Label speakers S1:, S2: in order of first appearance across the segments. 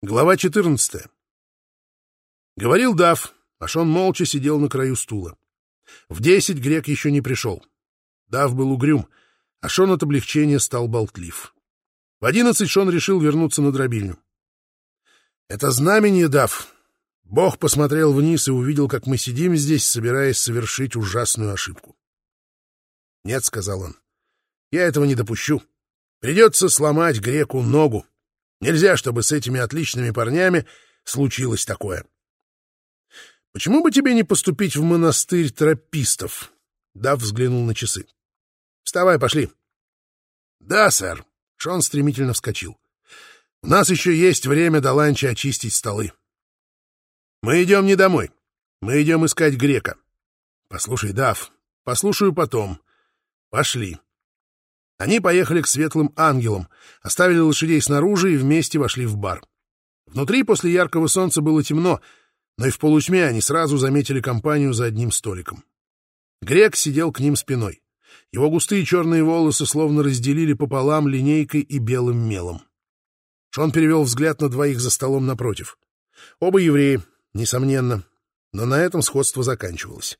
S1: Глава 14. Говорил Дав, а Шон молча сидел на краю стула. В десять грек еще не пришел. Дав был угрюм, а Шон от облегчения стал болтлив. В одиннадцать Шон решил вернуться на дробильню. «Это знамение, Дав!» Бог посмотрел вниз и увидел, как мы сидим здесь, собираясь совершить ужасную ошибку. «Нет», — сказал он, — «я этого не допущу. Придется сломать греку ногу. Нельзя, чтобы с этими отличными парнями случилось такое. Почему бы тебе не поступить в монастырь тропистов? Дав взглянул на часы. Вставай, пошли. Да, сэр. Шон стремительно вскочил. У нас еще есть время до ланча очистить столы. Мы идем не домой. Мы идем искать грека. Послушай, Дав, послушаю потом. Пошли. Они поехали к светлым ангелам, оставили лошадей снаружи и вместе вошли в бар. Внутри после яркого солнца было темно, но и в полутьме они сразу заметили компанию за одним столиком. Грек сидел к ним спиной. Его густые черные волосы словно разделили пополам линейкой и белым мелом. Шон перевел взгляд на двоих за столом напротив. Оба евреи, несомненно, но на этом сходство заканчивалось.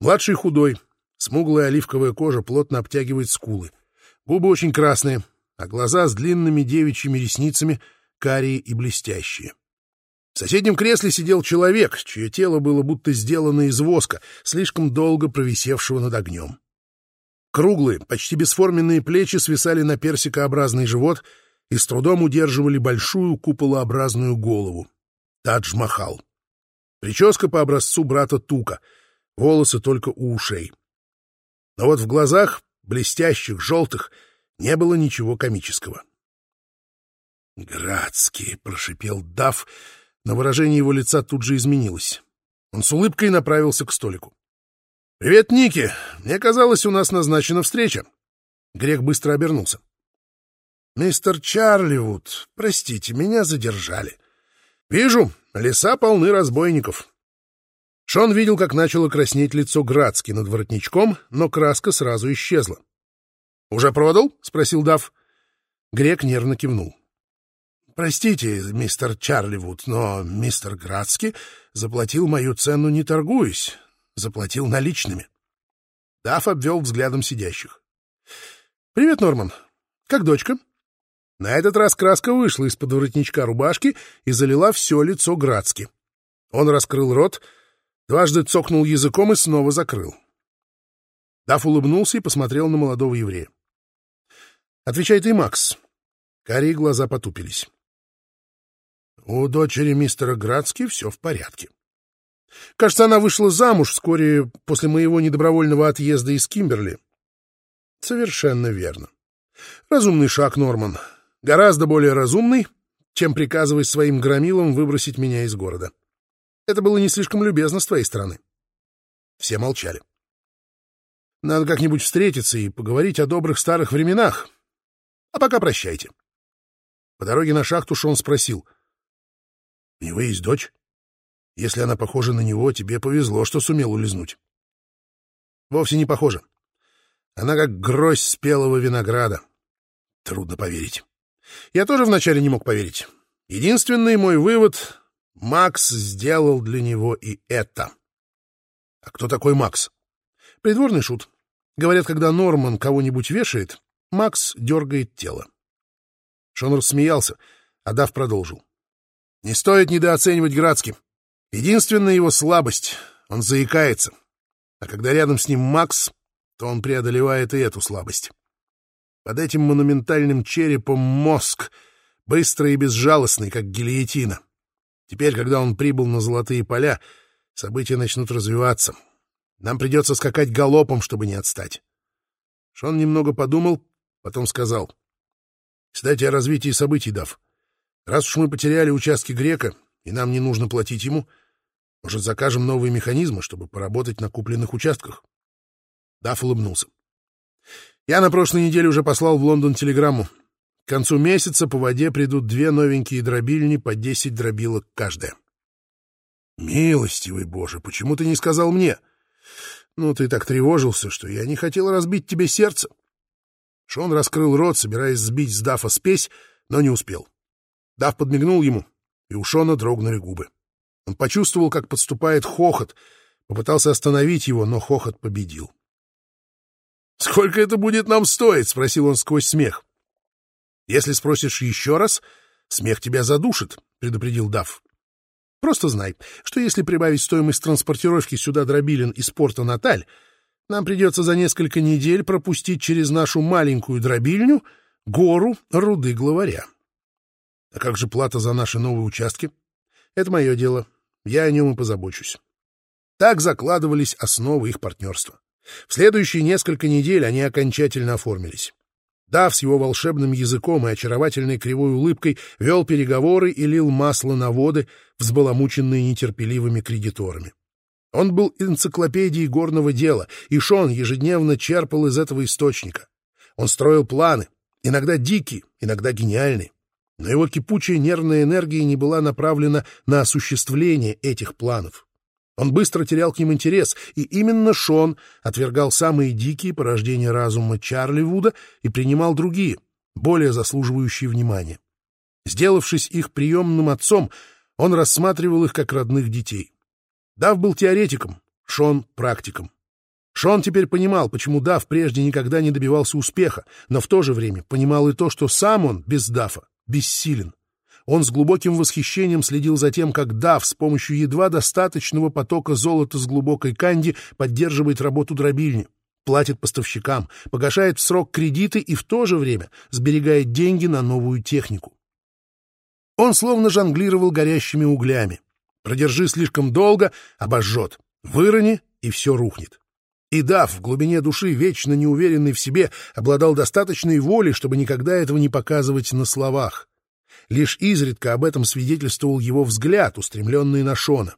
S1: Младший худой, смуглая оливковая кожа плотно обтягивает скулы — Губы очень красные, а глаза с длинными девичьими ресницами, карие и блестящие. В соседнем кресле сидел человек, чье тело было будто сделано из воска, слишком долго провисевшего над огнем. Круглые, почти бесформенные плечи свисали на персикообразный живот и с трудом удерживали большую куполообразную голову. Тадж-Махал. Прическа по образцу брата Тука, волосы только у ушей. Но вот в глазах блестящих, желтых, не было ничего комического. «Градский!» — прошипел Дав, но выражение его лица тут же изменилось. Он с улыбкой направился к столику. «Привет, Ники! Мне казалось, у нас назначена встреча». Грек быстро обернулся. «Мистер Чарливуд, простите, меня задержали. Вижу, леса полны разбойников». Шон видел, как начало краснеть лицо Градски над воротничком, но краска сразу исчезла. «Уже продал?» — спросил Дав. Грек нервно кивнул. «Простите, мистер Чарливуд, но мистер Градски заплатил мою цену, не торгуясь, заплатил наличными». Дав обвел взглядом сидящих. «Привет, Норман. Как дочка?» На этот раз краска вышла из-под воротничка рубашки и залила все лицо Градски. Он раскрыл рот — Дважды цокнул языком и снова закрыл. Даф улыбнулся и посмотрел на молодого еврея. «Отвечай ты, Макс». Карие глаза потупились. «У дочери мистера Градски все в порядке. Кажется, она вышла замуж вскоре после моего недобровольного отъезда из Кимберли». «Совершенно верно. Разумный шаг, Норман. Гораздо более разумный, чем приказывать своим громилам выбросить меня из города». Это было не слишком любезно с твоей стороны. Все молчали. Надо как-нибудь встретиться и поговорить о добрых старых временах. А пока прощайте. По дороге на шахту Шон спросил. — У него есть дочь? Если она похожа на него, тебе повезло, что сумел улизнуть. — Вовсе не похожа. Она как грозь спелого винограда. Трудно поверить. Я тоже вначале не мог поверить. Единственный мой вывод Макс сделал для него и это. А кто такой Макс? Придворный шут. Говорят, когда Норман кого-нибудь вешает, Макс дергает тело. Шон рассмеялся, а Дав продолжил. Не стоит недооценивать Градски. Единственная его слабость — он заикается. А когда рядом с ним Макс, то он преодолевает и эту слабость. Под этим монументальным черепом мозг, быстрый и безжалостный, как гильотина. Теперь, когда он прибыл на золотые поля, события начнут развиваться. Нам придется скакать галопом, чтобы не отстать. Шон немного подумал, потом сказал. Кстати, о развитии событий, Дав. Раз уж мы потеряли участки Грека, и нам не нужно платить ему, может, закажем новые механизмы, чтобы поработать на купленных участках? Даф улыбнулся. Я на прошлой неделе уже послал в Лондон телеграмму. К концу месяца по воде придут две новенькие дробильни по десять дробилок каждая. Милостивый Боже, почему ты не сказал мне? Ну, ты так тревожился, что я не хотел разбить тебе сердце. Шон раскрыл рот, собираясь сбить с Дафа спесь, но не успел. Даф подмигнул ему, и у Шона дрогнули губы. Он почувствовал, как подступает хохот, попытался остановить его, но хохот победил. «Сколько это будет нам стоить?» — спросил он сквозь смех. «Если спросишь еще раз, смех тебя задушит», — предупредил Дав. «Просто знай, что если прибавить стоимость транспортировки сюда дробилин из порта Наталь, нам придется за несколько недель пропустить через нашу маленькую дробильню гору руды главаря. А как же плата за наши новые участки? Это мое дело. Я о нем и позабочусь». Так закладывались основы их партнерства. В следующие несколько недель они окончательно оформились. Дав с его волшебным языком и очаровательной кривой улыбкой вел переговоры и лил масло на воды, взбаламученные нетерпеливыми кредиторами. Он был энциклопедией горного дела, и Шон ежедневно черпал из этого источника. Он строил планы, иногда дикие, иногда гениальные. Но его кипучая нервная энергия не была направлена на осуществление этих планов. Он быстро терял к ним интерес, и именно Шон отвергал самые дикие порождения разума Чарли Вуда и принимал другие, более заслуживающие внимания. Сделавшись их приемным отцом, он рассматривал их как родных детей. Дав был теоретиком, Шон — практиком. Шон теперь понимал, почему Дав прежде никогда не добивался успеха, но в то же время понимал и то, что сам он без Дафа бессилен. Он с глубоким восхищением следил за тем, как Дав с помощью едва достаточного потока золота с глубокой канди поддерживает работу дробильни, платит поставщикам, погашает в срок кредиты и в то же время сберегает деньги на новую технику. Он словно жонглировал горящими углями. Продержи слишком долго — обожжет. Вырони — и все рухнет. И Дав, в глубине души, вечно неуверенный в себе, обладал достаточной волей, чтобы никогда этого не показывать на словах. Лишь изредка об этом свидетельствовал его взгляд, устремленный на Шона.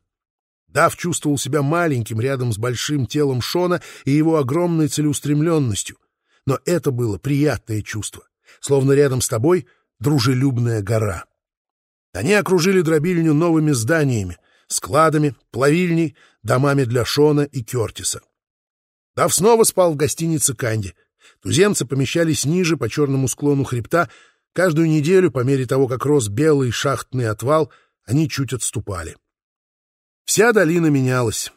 S1: Дав чувствовал себя маленьким рядом с большим телом Шона и его огромной целеустремленностью. Но это было приятное чувство, словно рядом с тобой дружелюбная гора. Они окружили дробильню новыми зданиями, складами, плавильней, домами для Шона и Кертиса. Дав снова спал в гостинице Канди. Туземцы помещались ниже по черному склону хребта, Каждую неделю, по мере того, как рос белый шахтный отвал, они чуть отступали. Вся долина менялась.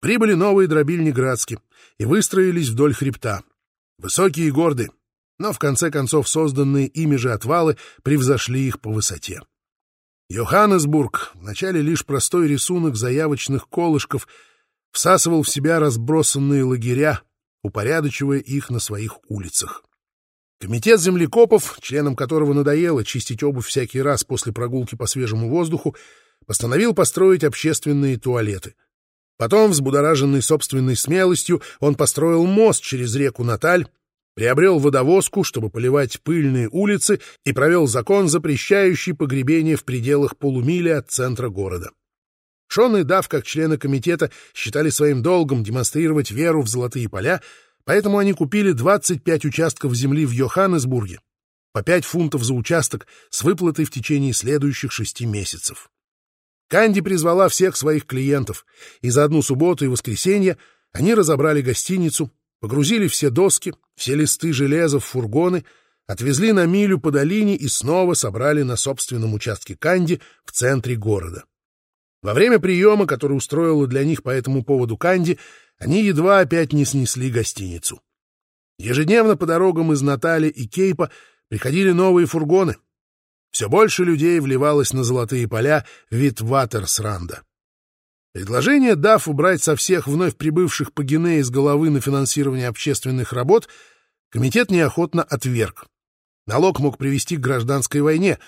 S1: Прибыли новые дробильни Градски и выстроились вдоль хребта. Высокие и гордые, но в конце концов созданные ими же отвалы превзошли их по высоте. Йоханнесбург, вначале лишь простой рисунок заявочных колышков, всасывал в себя разбросанные лагеря, упорядочивая их на своих улицах. Комитет землекопов, членам которого надоело чистить обувь всякий раз после прогулки по свежему воздуху, постановил построить общественные туалеты. Потом, взбудораженный собственной смелостью, он построил мост через реку Наталь, приобрел водовозку, чтобы поливать пыльные улицы, и провел закон, запрещающий погребение в пределах полумили от центра города. Шон и Дав, как члены комитета, считали своим долгом демонстрировать веру в золотые поля, Поэтому они купили 25 участков земли в Йоханнесбурге, по 5 фунтов за участок с выплатой в течение следующих шести месяцев. Канди призвала всех своих клиентов, и за одну субботу и воскресенье они разобрали гостиницу, погрузили все доски, все листы железа в фургоны, отвезли на милю по долине и снова собрали на собственном участке Канди в центре города. Во время приема, который устроила для них по этому поводу Канди, они едва опять не снесли гостиницу. Ежедневно по дорогам из Натали и Кейпа приходили новые фургоны. Все больше людей вливалось на золотые поля Витватерсранда. Предложение ДАФ убрать со всех вновь прибывших по Гинее из головы на финансирование общественных работ комитет неохотно отверг. Налог мог привести к гражданской войне,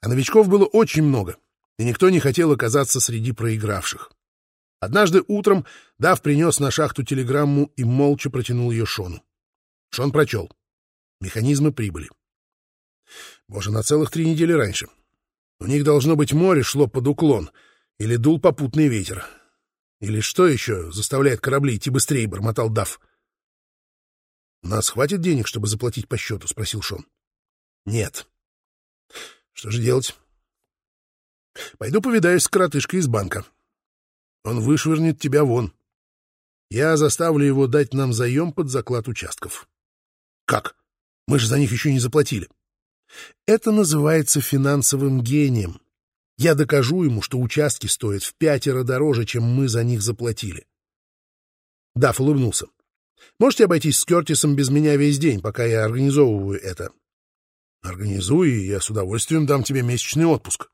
S1: а новичков было очень много, и никто не хотел оказаться среди проигравших. Однажды утром Дав принес на шахту телеграмму и молча протянул ее Шону. Шон прочел. Механизмы прибыли. Боже, на целых три недели раньше. У них, должно быть, море шло под уклон, или дул попутный ветер. Или что еще заставляет корабли идти быстрее, бормотал Дав. — Нас хватит денег, чтобы заплатить по счету? — спросил Шон. — Нет. — Что же делать? — Пойду повидаюсь с коротышкой из банка. Он вышвырнет тебя вон. Я заставлю его дать нам заем под заклад участков. Как? Мы же за них еще не заплатили. Это называется финансовым гением. Я докажу ему, что участки стоят в пятеро дороже, чем мы за них заплатили. Дафф улыбнулся. Можете обойтись с Кертисом без меня весь день, пока я организовываю это? Организуй, и я с удовольствием дам тебе месячный отпуск.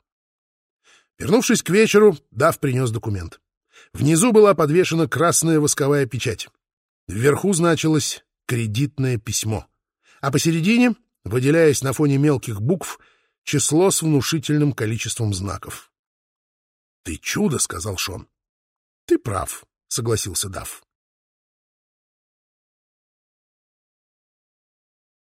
S1: Вернувшись к вечеру, Дафф принес документ. Внизу была подвешена красная восковая печать. Вверху значилось «кредитное письмо», а посередине, выделяясь на фоне мелких букв, число с внушительным количеством знаков. «Ты чудо», — сказал Шон. «Ты прав», — согласился Дафф.